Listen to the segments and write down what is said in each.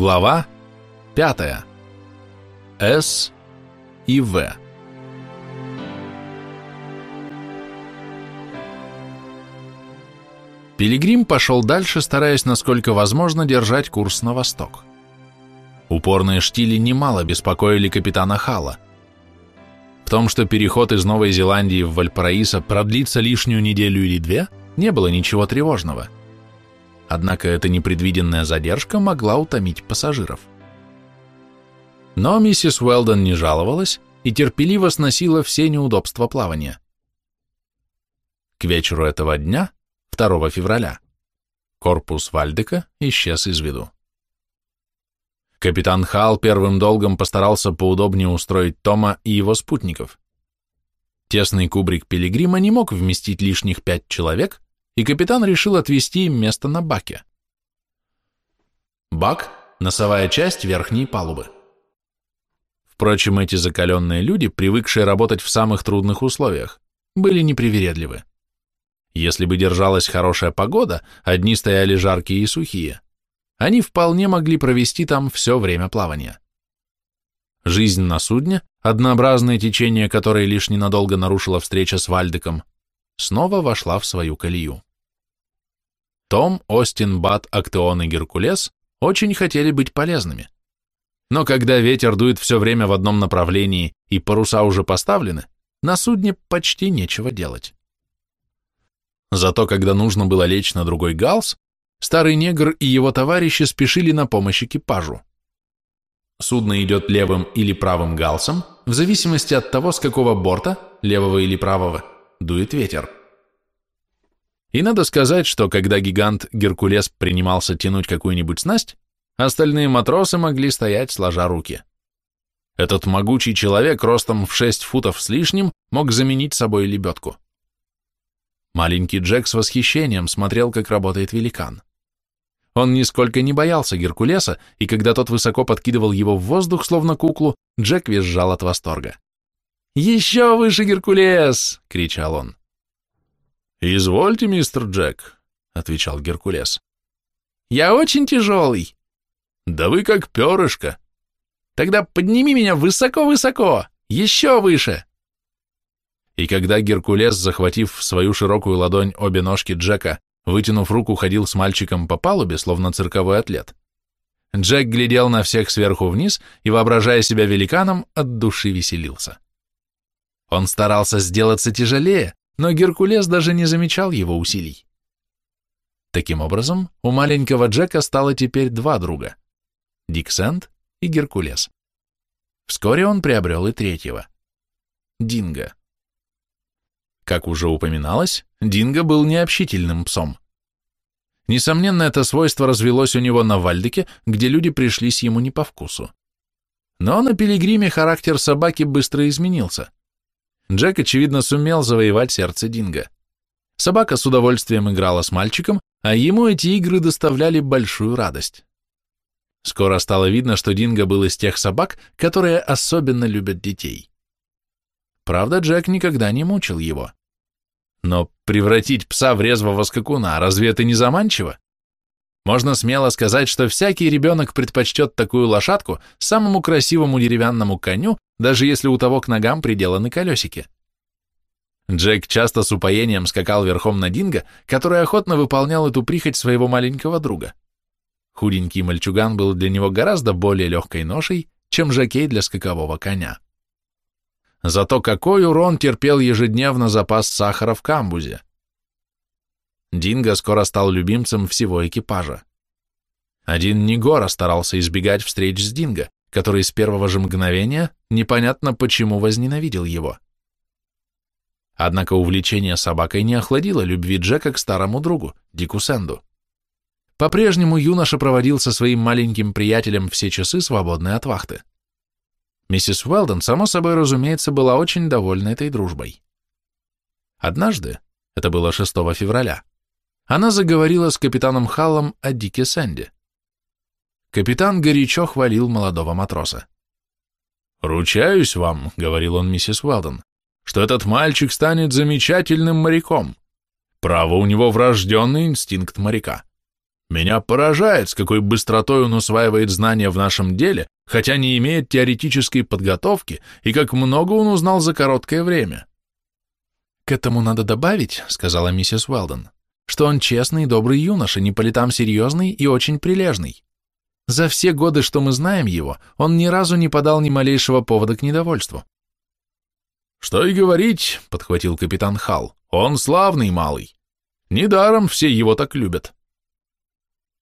Глава 5. С и В. Пилигрим пошел дальше, стараясь насколько возможно держать курс на восток. Упорные штили немало беспокоили капитана Хала. В том, что переход из Новой Зеландии в Вальпараисо продлится лишнюю неделю или две, не было ничего тревожного – Однако эта непредвиденная задержка могла утомить пассажиров. Но миссис Уэлдон не жаловалась и терпеливо сносила все неудобства плавания. К вечеру этого дня, 2 февраля, корпус Вальдека исчез из виду. Капитан Хал первым долгом постарался поудобнее устроить Тома и его спутников. Тесный кубрик Пилигрима не мог вместить лишних пять человек, и капитан решил отвести им место на баке. Бак – носовая часть верхней палубы. Впрочем, эти закаленные люди, привыкшие работать в самых трудных условиях, были непривередливы. Если бы держалась хорошая погода, одни стояли жаркие и сухие, они вполне могли провести там все время плавания. Жизнь на судне, однообразное течение которой лишь ненадолго нарушила встреча с Вальдеком, снова вошла в свою колею. Том, Остин, Бат, Актеон и Геркулес очень хотели быть полезными. Но когда ветер дует все время в одном направлении и паруса уже поставлены, на судне почти нечего делать. Зато когда нужно было лечь на другой галс, старый негр и его товарищи спешили на помощь экипажу. Судно идет левым или правым галсом, в зависимости от того, с какого борта, левого или правого, дует ветер. И надо сказать, что когда гигант Геркулес принимался тянуть какую-нибудь снасть, остальные матросы могли стоять сложа руки. Этот могучий человек ростом в 6 футов с лишним мог заменить собой лебедку. Маленький Джек с восхищением смотрел, как работает великан. Он нисколько не боялся Геркулеса, и когда тот высоко подкидывал его в воздух, словно куклу, Джек визжал от восторга. «Еще выше, Геркулес!» — кричал он. «Извольте, мистер Джек», — отвечал Геркулес. «Я очень тяжелый». «Да вы как перышко». «Тогда подними меня высоко-высоко, еще выше». И когда Геркулес, захватив в свою широкую ладонь обе ножки Джека, вытянув руку, ходил с мальчиком по палубе, словно цирковой атлет, Джек глядел на всех сверху вниз и, воображая себя великаном, от души веселился. Он старался сделаться тяжелее, но Геркулес даже не замечал его усилий. Таким образом, у маленького Джека стало теперь два друга – Диксент и Геркулес. Вскоре он приобрел и третьего – Динго. Как уже упоминалось, Динго был необщительным псом. Несомненно, это свойство развелось у него на Вальдике, где люди пришлись ему не по вкусу. Но на Пилигриме характер собаки быстро изменился – Джек, очевидно, сумел завоевать сердце Динго. Собака с удовольствием играла с мальчиком, а ему эти игры доставляли большую радость. Скоро стало видно, что Динго был из тех собак, которые особенно любят детей. Правда, Джек никогда не мучил его. Но превратить пса в резвого скакуна, разве это не заманчиво? Можно смело сказать, что всякий ребенок предпочтет такую лошадку самому красивому деревянному коню, даже если у того к ногам приделаны колесики. Джек часто с упоением скакал верхом на Динго, который охотно выполнял эту прихоть своего маленького друга. Худенький мальчуган был для него гораздо более легкой ношей, чем жакей для скакового коня. Зато какой урон терпел ежедневно запас сахара в камбузе. Динго скоро стал любимцем всего экипажа. Один Негора старался избегать встреч с Динго, который с первого же мгновения непонятно почему возненавидел его. Однако увлечение собакой не охладило любви Джека к старому другу, Дику Сэнду. По-прежнему юноша проводил со своим маленьким приятелем все часы, свободные от вахты. Миссис Уэлдон, само собой разумеется, была очень довольна этой дружбой. Однажды, это было 6 февраля, она заговорила с капитаном Халлом о Дике Сэнде. Капитан горячо хвалил молодого матроса. «Ручаюсь вам», — говорил он миссис Уэлдон, «что этот мальчик станет замечательным моряком. Право, у него врожденный инстинкт моряка. Меня поражает, с какой быстротой он усваивает знания в нашем деле, хотя не имеет теоретической подготовки, и как много он узнал за короткое время. К этому надо добавить, сказала миссис Уэлдон, что он честный и добрый юноша, не по летам серьезный и очень прилежный. За все годы, что мы знаем его, он ни разу не подал ни малейшего повода к недовольству. «Что и говорить», — подхватил капитан Халл, — «он славный малый. Недаром все его так любят».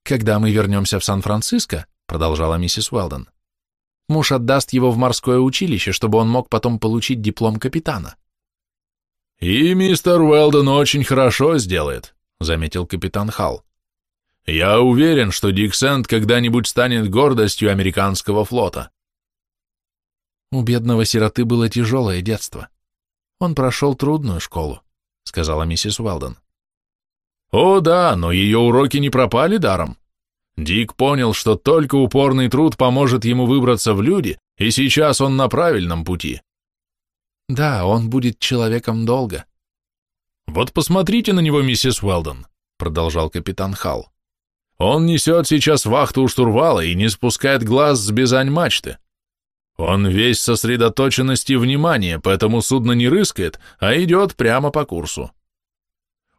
«Когда мы вернемся в Сан-Франциско», — продолжала миссис Уэлдон, — «муж отдаст его в морское училище, чтобы он мог потом получить диплом капитана». «И мистер Уэлдон очень хорошо сделает», — заметил капитан Халл. «Я уверен, что Диксент когда-нибудь станет гордостью американского флота». «У бедного сироты было тяжелое детство. Он прошел трудную школу», — сказала миссис Уэлдон. «О да, но ее уроки не пропали даром. Дик понял, что только упорный труд поможет ему выбраться в люди, и сейчас он на правильном пути». «Да, он будет человеком долго», «Вот посмотрите на него, миссис Уэлдон», — продолжал капитан Халл. «Он несет сейчас вахту у штурвала и не спускает глаз с бизань мачты. Он весь сосредоточенность и внимание, поэтому судно не рыскает, а идет прямо по курсу.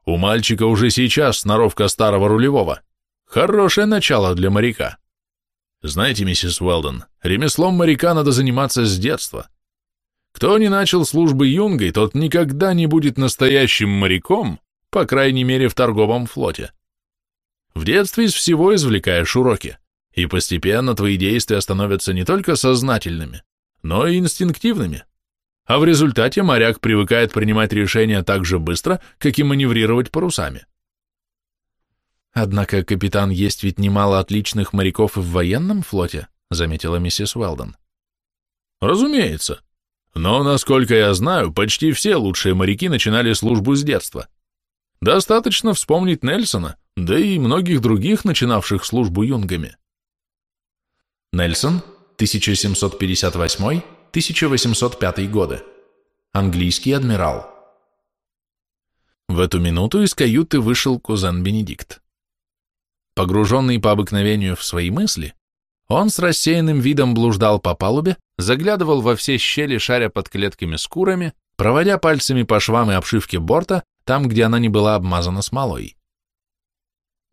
У мальчика уже сейчас сноровка старого рулевого. Хорошее начало для моряка. Знаете, миссис Уэлдон, ремеслом моряка надо заниматься с детства». Кто не начал службы юнгой, тот никогда не будет настоящим моряком, по крайней мере в торговом флоте. В детстве из всего извлекаешь уроки, и постепенно твои действия становятся не только сознательными, но и инстинктивными. А в результате моряк привыкает принимать решения так же быстро, как и маневрировать парусами. Однако, капитан, есть ведь немало отличных моряков и в военном флоте, заметила миссис Уэлдон. Разумеется, но, насколько я знаю, почти все лучшие моряки начинали службу с детства. Достаточно вспомнить Нельсона, да и многих других, начинавших службу юнгами. Нельсон, 1758-1805 годы. Английский адмирал. В эту минуту из каюты вышел кузен Бенедикт. Погруженный по обыкновению в свои мысли, он с рассеянным видом блуждал по палубе, заглядывал во все щели, шаря под клетками с курами, проводя пальцами по швам и обшивке борта, там, где она не была обмазана смолой.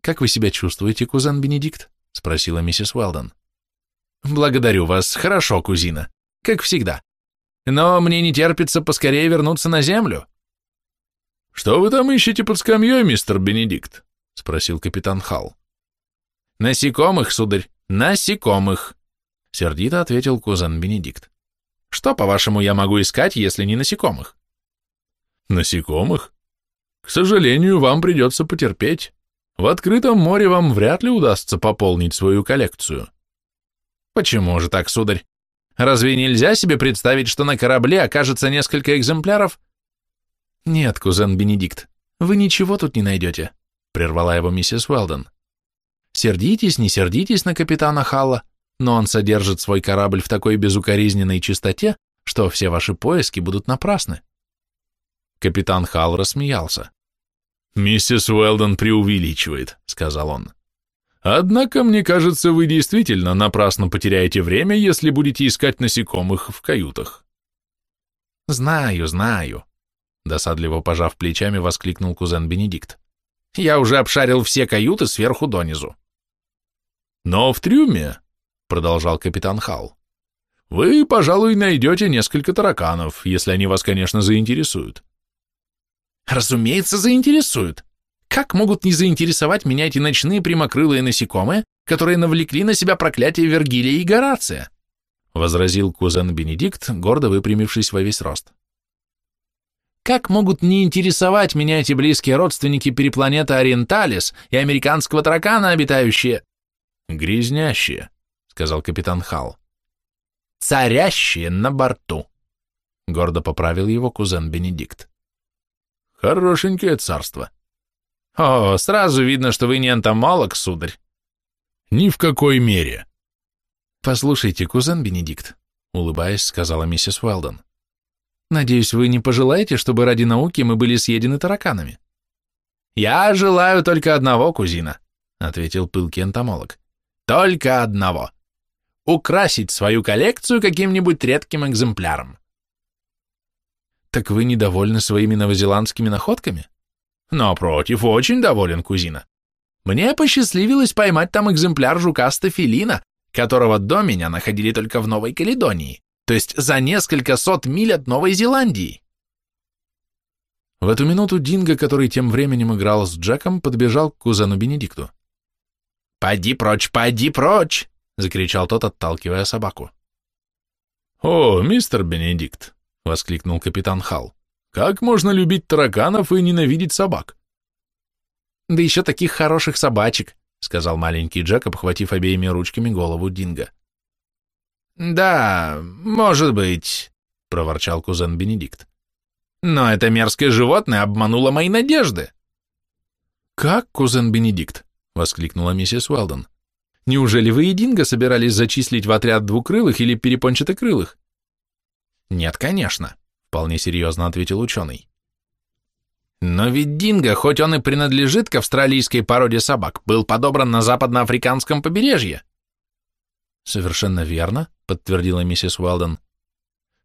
«Как вы себя чувствуете, кузен Бенедикт?» — спросила миссис Уэлдон. «Благодарю вас. Хорошо, кузина. Как всегда. Но мне не терпится поскорее вернуться на землю». «Что вы там ищете под скамьей, мистер Бенедикт?» — спросил капитан Халл. «Насекомых, сударь. «Насекомых», — сердито ответил кузен Бенедикт. «Что, по-вашему, я могу искать, если не насекомых?» «Насекомых? К сожалению, вам придется потерпеть. В открытом море вам вряд ли удастся пополнить свою коллекцию». «Почему же так, сударь? Разве нельзя себе представить, что на корабле окажется несколько экземпляров?» «Нет, кузен Бенедикт, вы ничего тут не найдете», — прервала его миссис Уэлдон. Сердитесь, не сердитесь на капитана Халла, но он содержит свой корабль в такой безукоризненной чистоте, что все ваши поиски будут напрасны. Капитан Халл рассмеялся. «Миссис Уэлдон преувеличивает», — сказал он. «Однако, мне кажется, вы действительно напрасно потеряете время, если будете искать насекомых в каютах». «Знаю, знаю», — досадливо пожав плечами, воскликнул кузен Бенедикт. «Я уже обшарил все каюты сверху донизу». Но в трюме, продолжал капитан Хал, вы, пожалуй, найдете несколько тараканов, если они вас, конечно, заинтересуют. Разумеется, заинтересуют. Как могут не заинтересовать меня эти ночные прямокрылые насекомые, которые навлекли на себя проклятие Вергилия и Горация? возразил кузен Бенедикт, гордо выпрямившись во весь рост. Как могут не интересовать меня эти близкие родственники перепланета Ориенталис и американского таракана, обитающие... «Грязнящие», — сказал капитан Хал. «Царящие на борту», — гордо поправил его кузен Бенедикт. «Хорошенькое царство». «О, сразу видно, что вы не энтомолог, сударь». «Ни в какой мере». «Послушайте, кузен Бенедикт», — улыбаясь, сказала миссис Уэлдон. «Надеюсь, вы не пожелаете, чтобы ради науки мы были съедены тараканами?» «Я желаю только одного, кузина», — ответил пылкий энтомолог. «Только одного. Украсить свою коллекцию каким-нибудь редким экземпляром». «Так вы недовольны своими новозеландскими находками?» «Напротив, очень доволен, кузина. Мне посчастливилось поймать там экземпляр жука Стафилина, которого до меня находили только в Новой Каледонии, то есть за несколько сот миль от Новой Зеландии. В эту минуту Динго, который тем временем играл с Джеком, подбежал к кузену Бенедикту. «Поди прочь, поди прочь!» — закричал тот, отталкивая собаку. «О, мистер Бенедикт!» — воскликнул капитан Халл. «Как можно любить тараканов и ненавидеть собак?» «Да еще таких хороших собачек!» — сказал маленький Джек, обхватив обеими ручками голову Динго. «Да, может быть», — проворчал кузен Бенедикт. Но это мерзкое животное обмануло мои надежды. «Как, кузен Бенедикт?» — воскликнула миссис Уэлдон. «Неужели вы и Динго собирались зачислить в отряд двукрылых или перепончатокрылых?» «Нет, конечно», — вполне серьезно ответил ученый. «Но ведь Динго, хоть он и принадлежит к австралийской породе собак, был подобран на западноафриканском побережье». «Совершенно верно», — подтвердила миссис Уэлдон.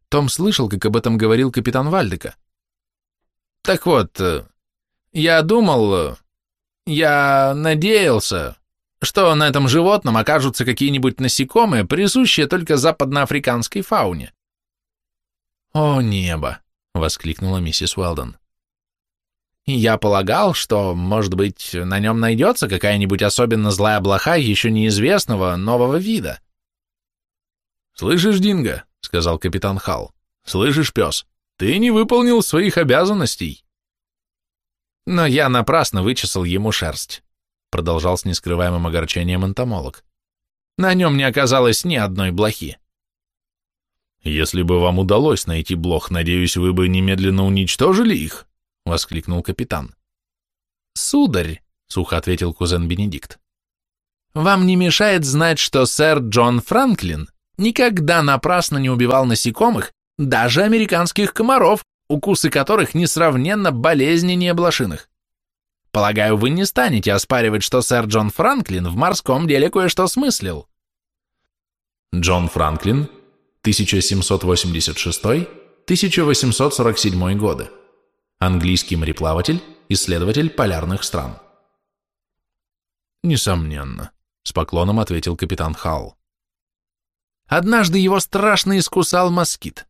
Том слышал, как об этом говорил капитан Вальдека. Так вот, э, я думал, э, я надеялся, что на этом животном окажутся какие-нибудь насекомые, присущие только западноафриканской фауне. «О, небо!» — воскликнула миссис Уэлдон. «Я полагал, что, может быть, на нем найдется какая-нибудь особенно злая блоха еще неизвестного нового вида». «Слышишь, Динго?» — сказал капитан Халл. «Слышишь, пес? Ты не выполнил своих обязанностей. Но я напрасно вычесал ему шерсть, продолжал с нескрываемым огорчением энтомолог. На нем не оказалось ни одной блохи. Если бы вам удалось найти блох, надеюсь, вы бы немедленно уничтожили их, воскликнул капитан. Сударь, сухо ответил кузен Бенедикт. Вам не мешает знать, что сэр Джон Франклин никогда напрасно не убивал насекомых даже американских комаров, укусы которых несравненно болезненнее блошиных. Полагаю, вы не станете оспаривать, что сэр Джон Франклин в морском деле кое-что смыслил. Джон Франклин, 1786-1847 годы. Английский мореплаватель, исследователь полярных стран. Несомненно, с поклоном ответил капитан Халл. Однажды его страшно искусал москит.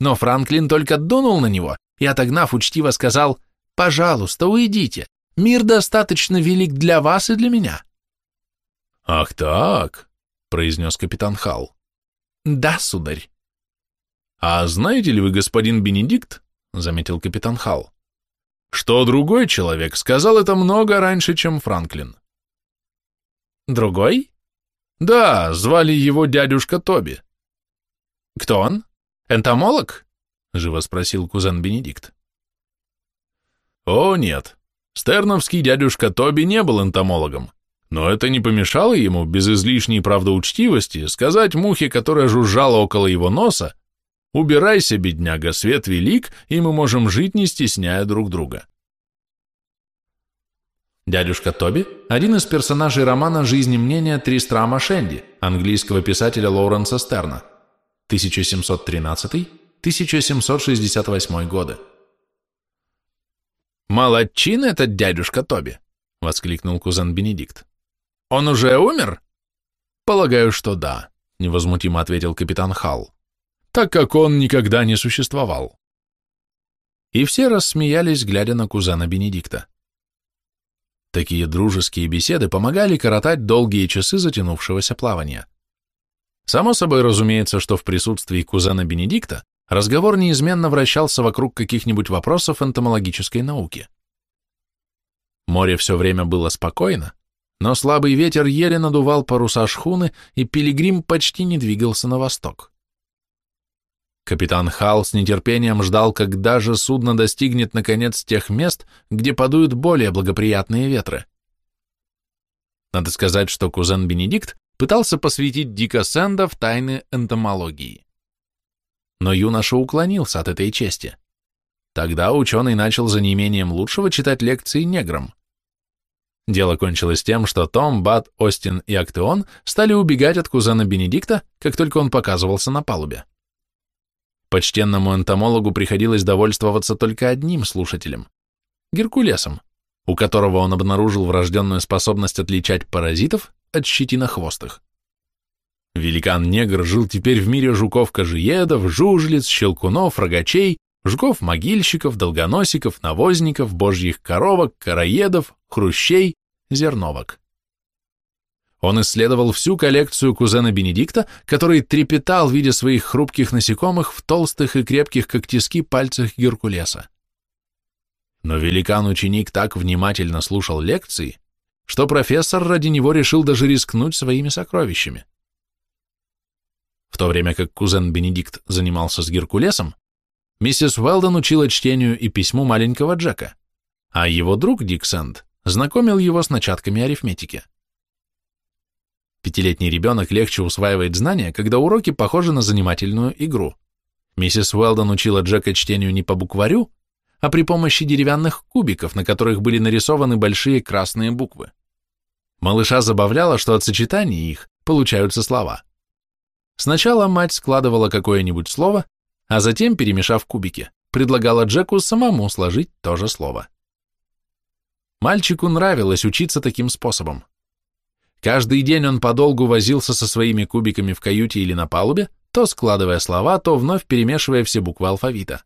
Но Франклин только дунул на него и, отогнав, учтиво сказал «Пожалуйста, уйдите, мир достаточно велик для вас и для меня». «Ах так», — произнес капитан Халл. «Да, сударь». «А знаете ли вы, господин Бенедикт, — заметил капитан Халл, — что другой человек сказал это много раньше, чем Франклин?» «Другой?» «Да, звали его дядюшка Тоби». «Кто он?» «Энтомолог?» — живо спросил кузен Бенедикт. О, нет. Стерновский дядюшка Тоби не был энтомологом, но это не помешало ему, без излишней правдоучтивости, сказать мухе, которая жужжала около его носа, «Убирайся, бедняга, свет велик, и мы можем жить, не стесняя друг друга». Дядюшка Тоби – один из персонажей романа «Жизнь и мнение Тристрама Шенди» английского писателя Лоуренса Стерна. 1713-1768 годы. «Молодчин этот дядюшка Тоби!» — воскликнул кузен Бенедикт. «Он уже умер?» «Полагаю, что да», — невозмутимо ответил капитан Халл, «так как он никогда не существовал». И все рассмеялись, глядя на кузена Бенедикта. Такие дружеские беседы помогали коротать долгие часы затянувшегося плавания. Само собой разумеется, что в присутствии кузена Бенедикта разговор неизменно вращался вокруг каких-нибудь вопросов энтомологической науки. Море все время было спокойно, но слабый ветер еле надувал паруса шхуны, и пилигрим почти не двигался на восток. Капитан Халл с нетерпением ждал, когда же судно достигнет наконец тех мест, где подуют более благоприятные ветры. Надо сказать, что кузен Бенедикт пытался посвятить Дика Сэнда в тайны энтомологии. Но юноша уклонился от этой чести. Тогда ученый начал за неимением лучшего читать лекции неграм. Дело кончилось тем, что Том, Бат, Остин и Актеон стали убегать от кузена Бенедикта, как только он показывался на палубе. Почтенному энтомологу приходилось довольствоваться только одним слушателем – Геркулесом, у которого он обнаружил врожденную способность отличать паразитов от щетинохвостых. Великан-негр жил теперь в мире жуков-кожиедов, жужелиц, щелкунов, рогачей, жуков-могильщиков, долгоносиков, навозников, божьих коровок, короедов, хрущей, зерновок. Он исследовал всю коллекцию кузена Бенедикта, который трепетал, видя своих хрупких насекомых в толстых и крепких, как тиски, пальцах Геркулеса. Но великан-ученик так внимательно слушал лекции, что профессор ради него решил даже рискнуть своими сокровищами. В то время как кузен Бенедикт занимался с Геркулесом, миссис Уэлдон учила чтению и письму маленького Джека, а его друг Дик Сэнд знакомил его с начатками арифметики. Пятилетний ребенок легче усваивает знания, когда уроки похожи на занимательную игру. Миссис Уэлдон учила Джека чтению не по букварю, а при помощи деревянных кубиков, на которых были нарисованы большие красные буквы. Малыша забавляло, что от сочетания их получаются слова. Сначала мать складывала какое-нибудь слово, а затем, перемешав кубики, предлагала Джеку самому сложить то же слово. Мальчику нравилось учиться таким способом. Каждый день он подолгу возился со своими кубиками в каюте или на палубе, то складывая слова, то вновь перемешивая все буквы алфавита.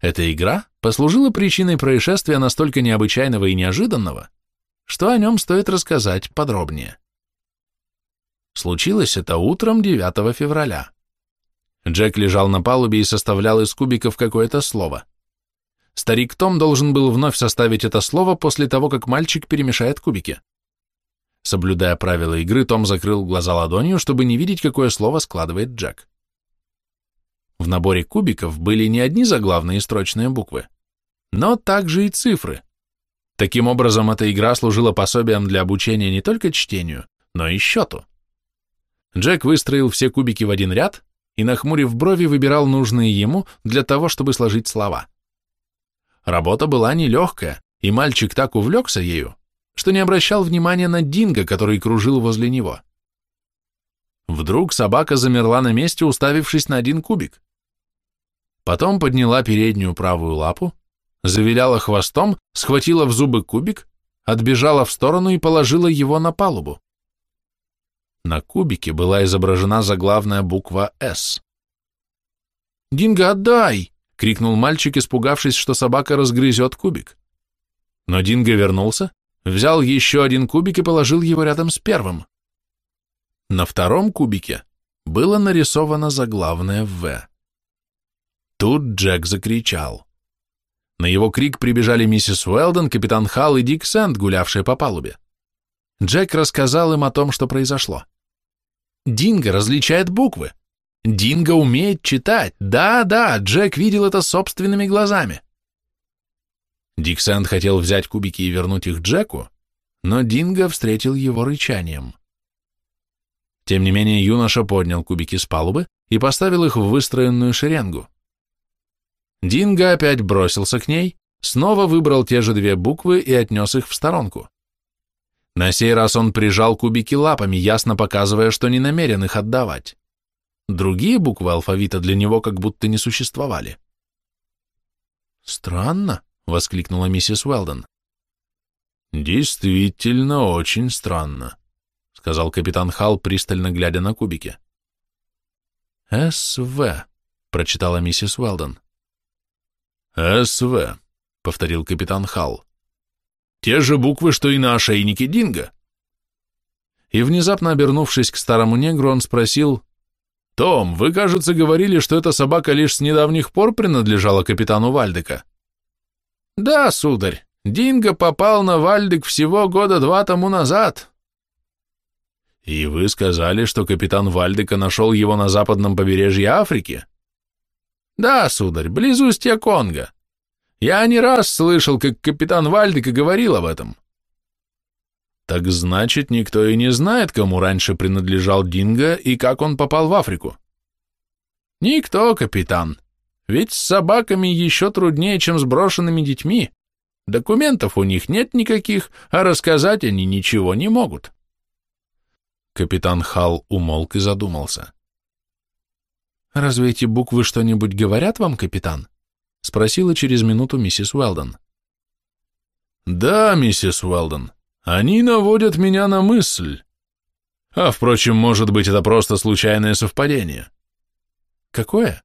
Эта игра послужила причиной происшествия настолько необычайного и неожиданного, что о нем стоит рассказать подробнее. Случилось это утром 9 февраля. Джек лежал на палубе и составлял из кубиков какое-то слово. Старик Том должен был вновь составить это слово после того, как мальчик перемешает кубики. Соблюдая правила игры, Том закрыл глаза ладонью, чтобы не видеть, какое слово складывает Джек. В наборе кубиков были не одни заглавные строчные буквы, но также и цифры. Таким образом, эта игра служила пособием для обучения не только чтению, но и счету. Джек выстроил все кубики в один ряд и, нахмурив брови, выбирал нужные ему для того, чтобы сложить слова. Работа была нелегкая, и мальчик так увлекся ею, что не обращал внимания на Динго, который кружил возле него. Вдруг собака замерла на месте, уставившись на один кубик. Потом подняла переднюю правую лапу, завиляла хвостом, схватила в зубы кубик, отбежала в сторону и положила его на палубу. На кубике была изображена заглавная буква «С». «Динго, отдай!» — крикнул мальчик, испугавшись, что собака разгрызет кубик. Но Динго вернулся, взял еще один кубик и положил его рядом с первым. На втором кубике было нарисовано заглавное «В». Тут Джек закричал. На его крик прибежали миссис Уэлдон, капитан Халл и Дик Сэнд, гулявшие по палубе. Джек рассказал им о том, что произошло. Динго различает буквы. Динго умеет читать. Да-да, Джек видел это собственными глазами. Диксент хотел взять кубики и вернуть их Джеку, но Динго встретил его рычанием. Тем не менее, юноша поднял кубики с палубы и поставил их в выстроенную шеренгу. Динго опять бросился к ней, снова выбрал те же две буквы и отнес их в сторонку. На сей раз он прижал кубики лапами, ясно показывая, что не намерен их отдавать. Другие буквы алфавита для него как будто не существовали. «Странно», — воскликнула миссис Уэлдон. «Действительно очень странно», — сказал капитан Халл, пристально глядя на кубики. «СВ», — прочитала миссис Уэлдон. «СВ», — повторил капитан Халл. «Те же буквы, что и на ошейнике Динго». И внезапно обернувшись к старому негру, он спросил, «Том, вы, кажется, говорили, что эта собака лишь с недавних пор принадлежала капитану Вальдека?» Да, сударь, Динго попал на Вальдик всего года два тому назад. И вы сказали, что капитан Вальдека нашел его на западном побережье Африки? Да, сударь, близ устья Конго. Я не раз слышал, как капитан Вальдека говорил об этом. Так значит, никто и не знает, кому раньше принадлежал Динго и как он попал в Африку? Никто, капитан. Ведь с собаками еще труднее, чем с брошенными детьми. Документов у них нет никаких, а рассказать они ничего не могут. Капитан Халл умолк и задумался. «Разве эти буквы что-нибудь говорят вам, капитан?» — спросила через минуту миссис Уэлдон. «Да, миссис Уэлдон, они наводят меня на мысль. А, впрочем, может быть, это просто случайное совпадение». «Какое?»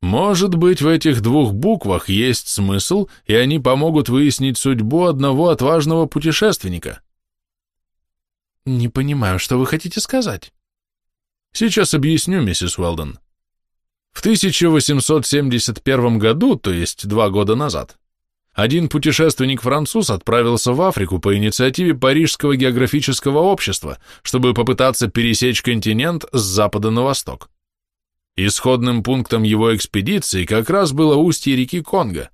«Может быть, в этих двух буквах есть смысл, и они помогут выяснить судьбу одного отважного путешественника». «Не понимаю, что вы хотите сказать?» «Сейчас объясню, миссис Уэлдон. В 1871 году, то есть два года назад, один путешественник-француз отправился в Африку по инициативе Парижского географического общества, чтобы попытаться пересечь континент с запада на восток. Исходным пунктом его экспедиции как раз было устье реки Конго.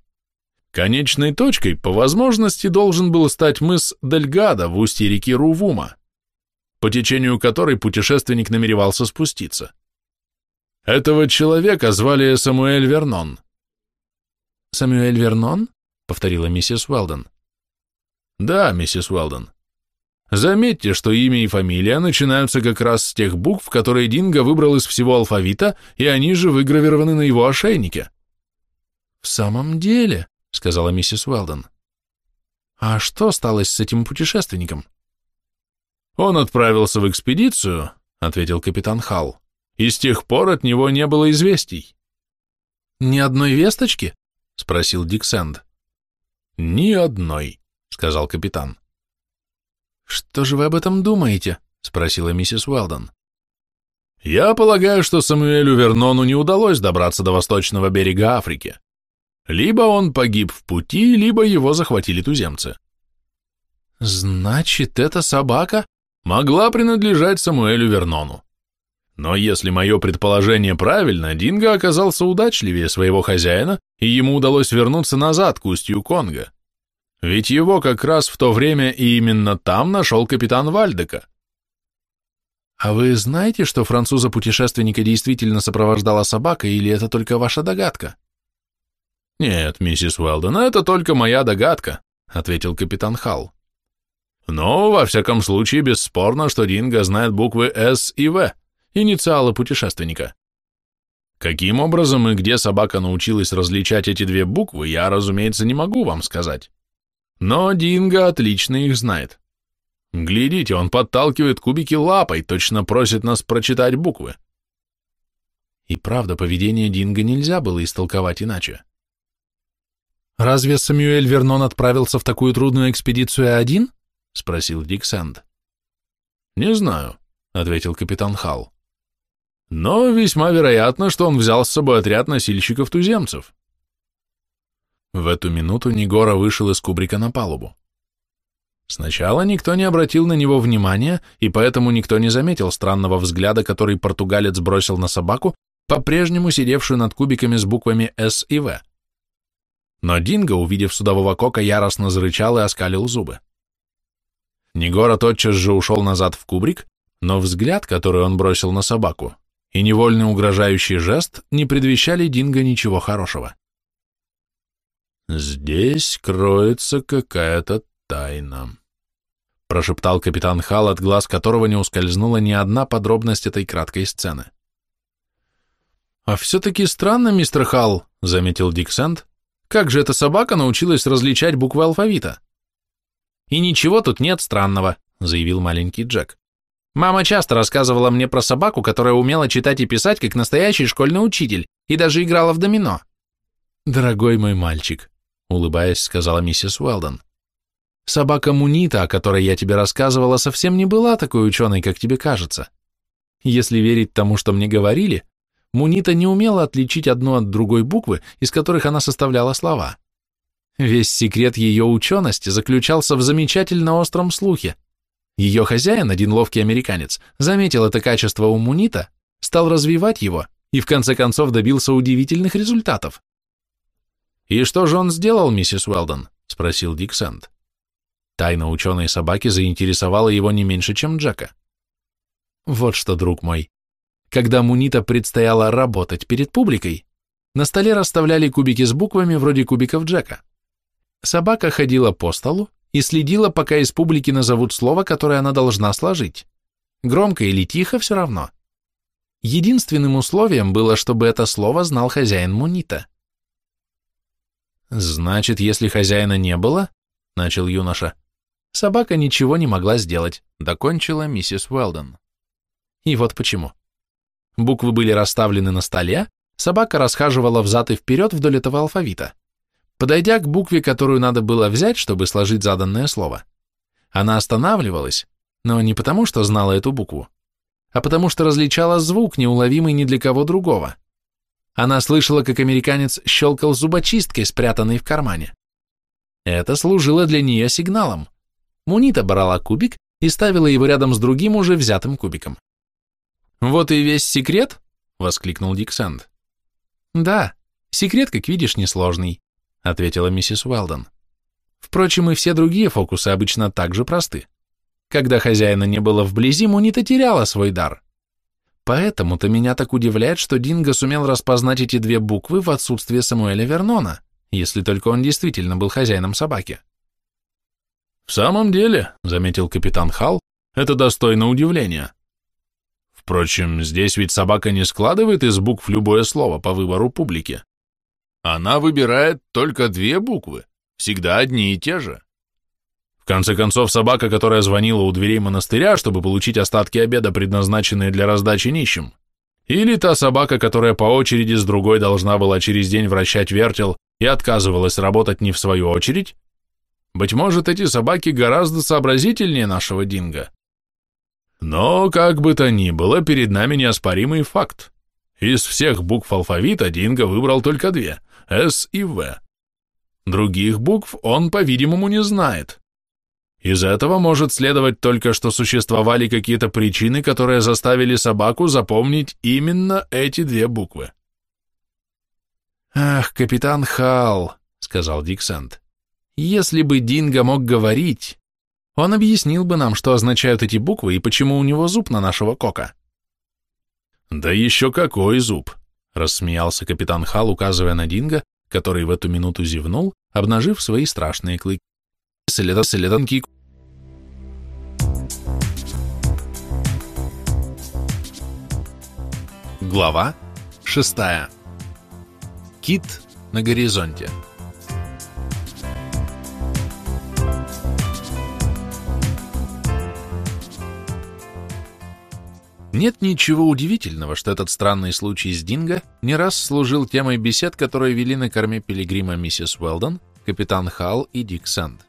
Конечной точкой, по возможности, должен был стать мыс Дельгада в устье реки Рувума, по течению которой путешественник намеревался спуститься. Этого человека звали Самуэль Вернон. Самуэль Вернон? повторила миссис Уэлдон. Да, миссис Уэлдон. Заметьте, что имя и фамилия начинаются как раз с тех букв, которые Динго выбрал из всего алфавита, и они же выгравированы на его ошейнике. В самом деле, сказала миссис Уэлдон. А что стало с этим путешественником? Он отправился в экспедицию, ответил капитан Халл и с тех пор от него не было известий. «Ни одной весточки?» — спросил Диксенд. «Ни одной», — сказал капитан. «Что же вы об этом думаете?» — спросила миссис Уэлдон. «Я полагаю, что Самуэлю Вернону не удалось добраться до восточного берега Африки. Либо он погиб в пути, либо его захватили туземцы». «Значит, эта собака...» «Могла принадлежать Самуэлю Вернону. Но если мое предположение правильно, Динго оказался удачливее своего хозяина, и ему удалось вернуться назад к устью Конго. Ведь его как раз в то время и именно там нашел капитан Вальдека. А вы знаете, что француза-путешественника действительно сопровождала собака, или это только ваша догадка? Нет, миссис Уэлдон, это только моя догадка, ответил капитан Халл. Но, во всяком случае, бесспорно, что Динго знает буквы «С» и «В», инициалы путешественника. Каким образом и где собака научилась различать эти две буквы, я, разумеется, не могу вам сказать. Но Динго отлично их знает. Глядите, он подталкивает кубики лапой, точно просит нас прочитать буквы. И правда, поведение Динго нельзя было истолковать иначе. «Разве Самюэль Вернон отправился в такую трудную экспедицию один?» — спросил Дик Сэнд. «Не знаю», — ответил капитан Халл. Но весьма вероятно, что он взял с собой отряд носильщиков-туземцев. В эту минуту Негора вышел из кубрика на палубу. Сначала никто не обратил на него внимания, и поэтому никто не заметил странного взгляда, который португалец бросил на собаку, по-прежнему сидевшую над кубиками с буквами «С» и «В». Но Динго, увидев судового кока, яростно зарычал и оскалил зубы. Негора тотчас же ушел назад в кубрик, но взгляд, который он бросил на собаку, и невольный угрожающий жест не предвещали Динго ничего хорошего. «Здесь кроется какая-то тайна», — прошептал капитан Хал, от глаз которого не ускользнула ни одна подробность этой краткой сцены. «А все-таки странно, мистер Хал», — заметил Дик Сент, «как же эта собака научилась различать буквы алфавита?» «И ничего тут нет странного», — заявил маленький Джек. Мама часто рассказывала мне про собаку, которая умела читать и писать, как настоящий школьный учитель, и даже играла в домино. «Дорогой мой мальчик», — улыбаясь, сказала миссис Уэлдон, «собака Мунита, о которой я тебе рассказывала, совсем не была такой ученой, как тебе кажется. Если верить тому, что мне говорили, Мунита не умела отличить одну от другой буквы, из которых она составляла слова. Весь секрет ее учености заключался в замечательно остром слухе, ее хозяин, один ловкий американец, заметил это качество у Мунита, стал развивать его и в конце концов добился удивительных результатов. «И что же он сделал, миссис Уэлдон?» — спросил Дик Сэнд. Тайна ученой собаки заинтересовала его не меньше, чем Джека. Вот что, друг мой, когда Мунита предстояло работать перед публикой, на столе расставляли кубики с буквами вроде кубиков Джека. Собака ходила по столу и следила, пока из публики назовут слово, которое она должна сложить. Громко или тихо все равно. Единственным условием было, чтобы это слово знал хозяин Мунита. «Значит, если хозяина не было, — начал юноша, — собака ничего не могла сделать», — докончила миссис Уэлдон. И вот почему. Буквы были расставлены на столе, собака расхаживала взад и вперед вдоль этого алфавита. Подойдя к букве, которую надо было взять, чтобы сложить заданное слово, она останавливалась, но не потому, что знала эту букву, а потому что различала звук, неуловимый ни для кого другого. Она слышала, как американец щелкал зубочисткой, спрятанной в кармане. Это служило для нее сигналом. Мунита брала кубик и ставила его рядом с другим уже взятым кубиком. «Вот и весь секрет?» — воскликнул Дик Сэнд. «Да, секрет, как видишь, несложный», — ответила миссис Уэлдон. «Впрочем, и все другие фокусы обычно так же просты. Когда хозяина не было вблизи, Мунита теряла свой дар. Поэтому-то меня так удивляет, что Динго сумел распознать эти две буквы в отсутствие Самуэля Вернона, если только он действительно был хозяином собаки. «В самом деле», — заметил капитан Халл, — «это достойно удивления. Впрочем, здесь ведь собака не складывает из букв любое слово по выбору публики. Она выбирает только две буквы, всегда одни и те же. В конце концов, собака, которая звонила у дверей монастыря, чтобы получить остатки обеда, предназначенные для раздачи нищим, или та собака, которая по очереди с другой должна была через день вращать вертел и отказывалась работать не в свою очередь, быть может, эти собаки гораздо сообразительнее нашего динго. Но, как бы то ни было, перед нами неоспоримый факт. Из всех букв алфавита Динго выбрал только две – «С» и «В». Других букв он, по-видимому, не знает. Из этого может следовать только, что существовали какие-то причины, которые заставили собаку запомнить именно эти две буквы. «Ах, капитан Халл», — сказал Диксент, — «если бы Динго мог говорить, он объяснил бы нам, что означают эти буквы и почему у него зуб на нашего кока. Да еще какой зуб, рассмеялся капитан Хал, указывая на Динго, который в эту минуту зевнул, обнажив свои страшные клыки. Следа следанки. Глава шестая. Кит на горизонте. Нет ничего удивительного, что этот странный случай с Динго не раз служил темой бесед, которые вели на корме пилигрима миссис Уэлдон, капитан Халл и Дик Сэнд.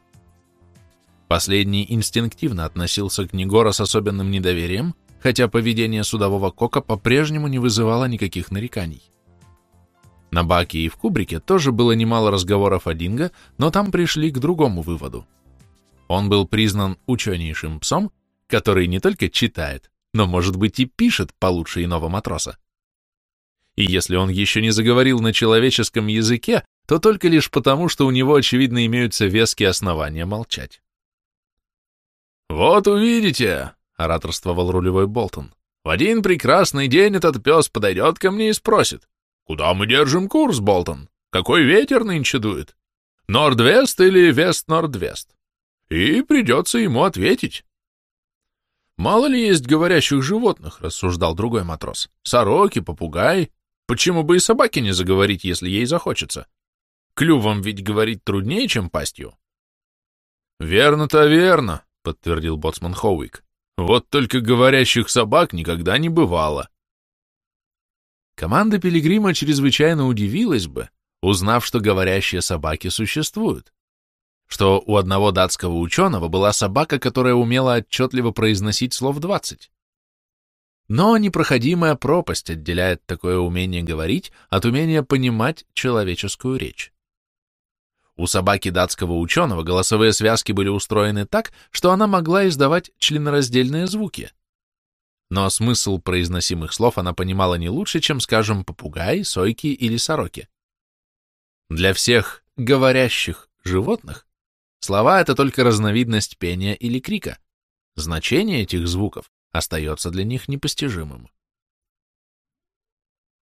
Последний инстинктивно относился к Негора с особенным недоверием, хотя поведение судового кока по-прежнему не вызывало никаких нареканий. На баке и в кубрике тоже было немало разговоров о Динго, но там пришли к другому выводу. Он был признан ученейшим псом, который не только читает, но, может быть, и пишет получше иного матроса. И если он еще не заговорил на человеческом языке, то только лишь потому, что у него, очевидно, имеются веские основания молчать. «Вот увидите», — ораторствовал рулевой Болтон, «в один прекрасный день этот пес подойдет ко мне и спросит, «Куда мы держим курс, Болтон? Какой ветер нынче дует? Норд-вест или вест-норд-вест?» И придется ему ответить. «Мало ли есть говорящих животных», — рассуждал другой матрос. «Сороки, попугаи. Почему бы и собаке не заговорить, если ей захочется? Клювом ведь говорить труднее, чем пастью». «Верно-то верно», — подтвердил боцман Хоуик. «Вот только говорящих собак никогда не бывало». Команда Пилигрима чрезвычайно удивилась бы, узнав, что говорящие собаки существуют что у одного датского ученого была собака, которая умела отчетливо произносить слов двадцать. Но непроходимая пропасть отделяет такое умение говорить от умения понимать человеческую речь. У собаки датского ученого голосовые связки были устроены так, что она могла издавать членораздельные звуки. Но смысл произносимых слов она понимала не лучше, чем, скажем, попугай, сойки или сороки. Для всех говорящих животных Слова — это только разновидность пения или крика. Значение этих звуков остается для них непостижимым.